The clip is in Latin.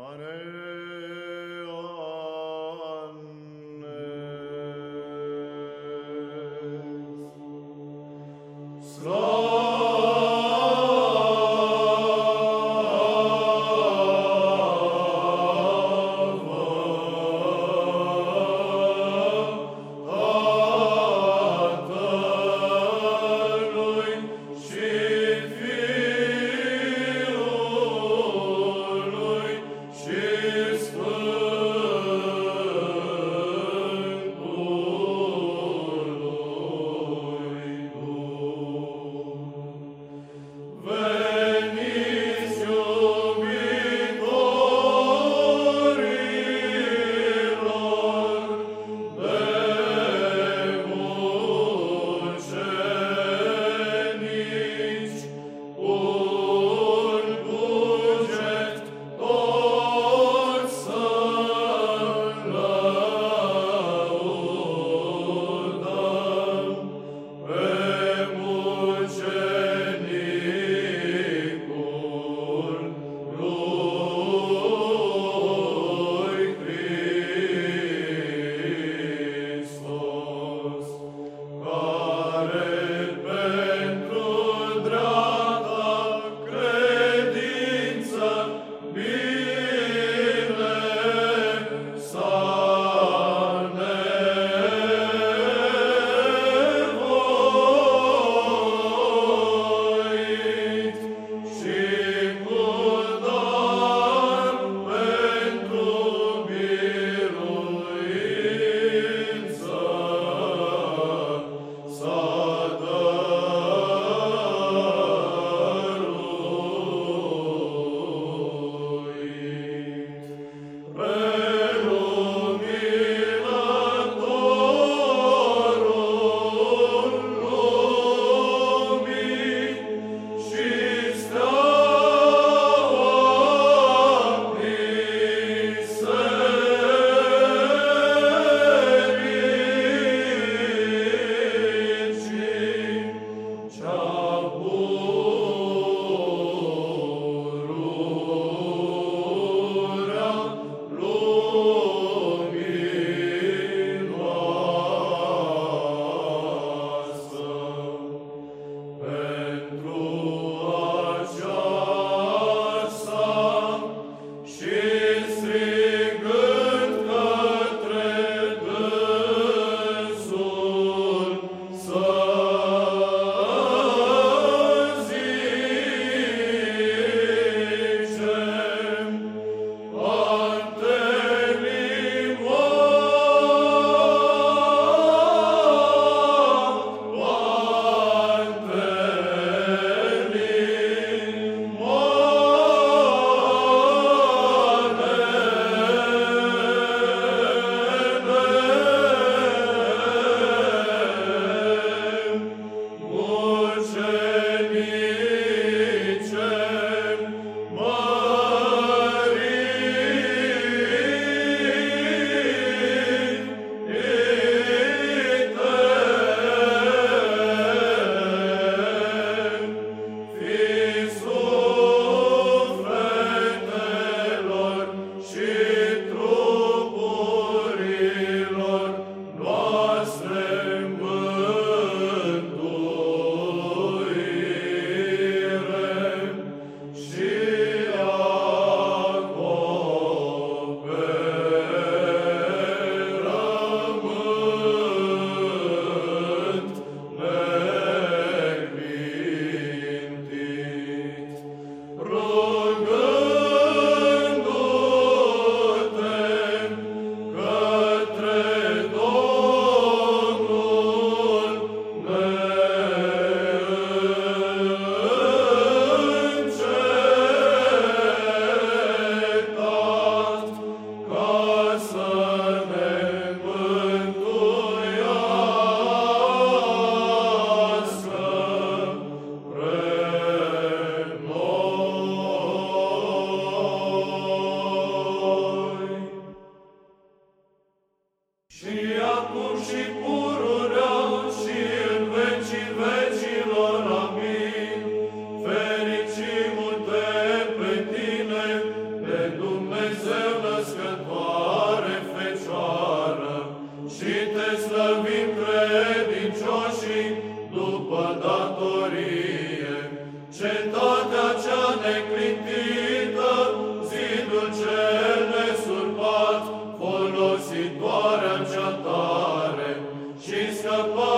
Hare Pentru Și acum si pururea Cristo